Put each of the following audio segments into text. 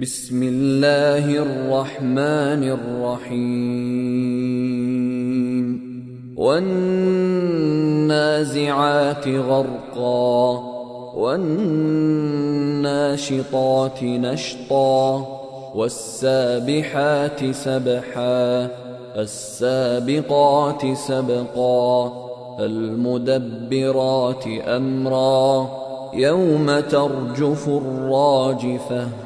بسم الله الرحمن الرحيم. والنازعات غرقا والناشطات نشطا والسابحات سبحا السابقات سبقا المدبرات أمرا. يوم ترجف الراجفة.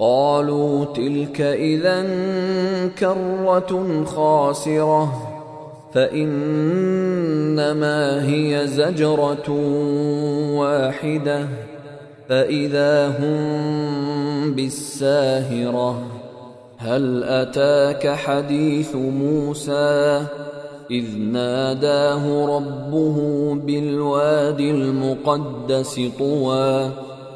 قالوا تلك إذا كرة خاسرة فإنما هي زجرة واحدة فإذا هم بالساهرة. هل أتاك حديث موسى؟ إذ ناداه ربه بالواد المقدس طوى.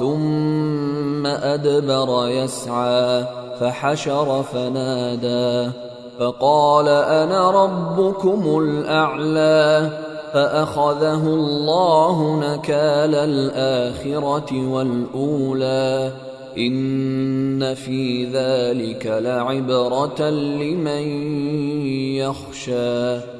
ثم أدبر يسعى فحشر فنادى فقال أنا ربكم الأعلى فأخذه الله نكال الآخرة والأولى إن في ذلك لعبرة لمن يخشى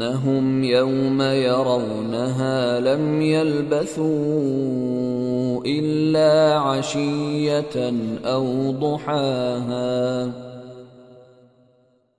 كأنهم يوم يرونها لم يلبثوا إلا عشية أو ضحاها